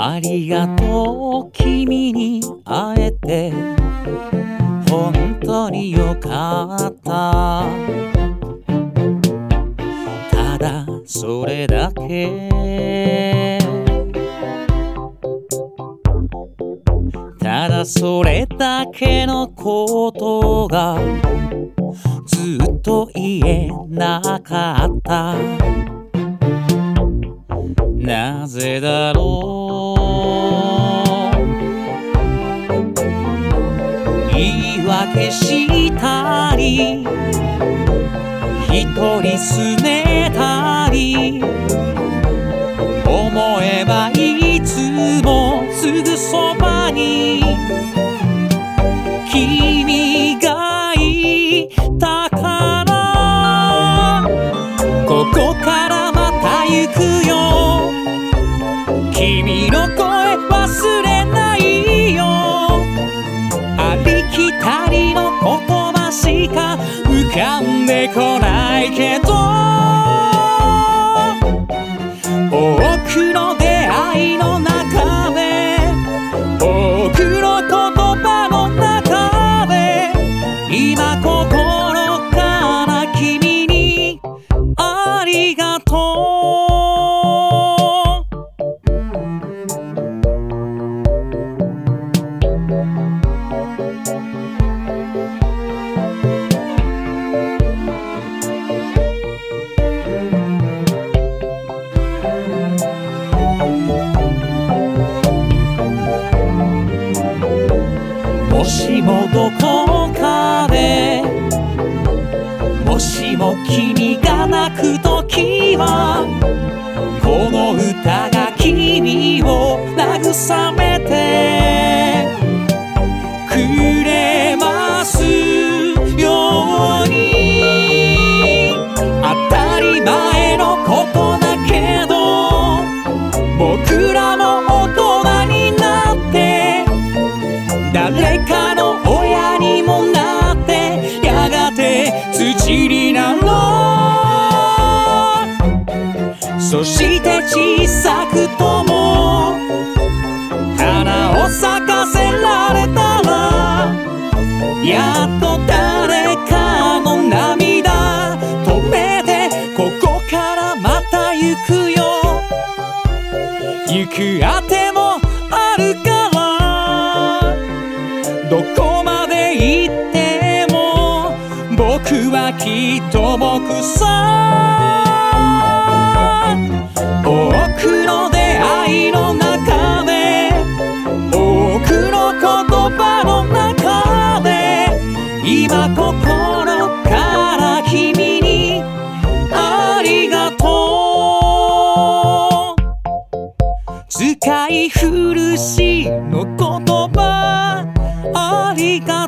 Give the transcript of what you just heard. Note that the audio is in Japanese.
ありがとう君に会えて本当によかった。ただそれだけ。ただそれだけのことがずっと言えなかった。なぜだろう。言い訳したり一人拗ねたり思えばいつもすぐそばにけど多くの出会いの中で多くの言葉の中で今心から君にありがとう。しもどこかでもしも君が泣くときはそして小さくとも花を咲かせられたらやっと誰かの涙止めてここからまた行くよ。行くあてもあるからどこまで行っても僕はきっと僕さ。多くの出会いの中で多くの言葉の中で今心から君にありがとう。使い古しの言葉ありがとう。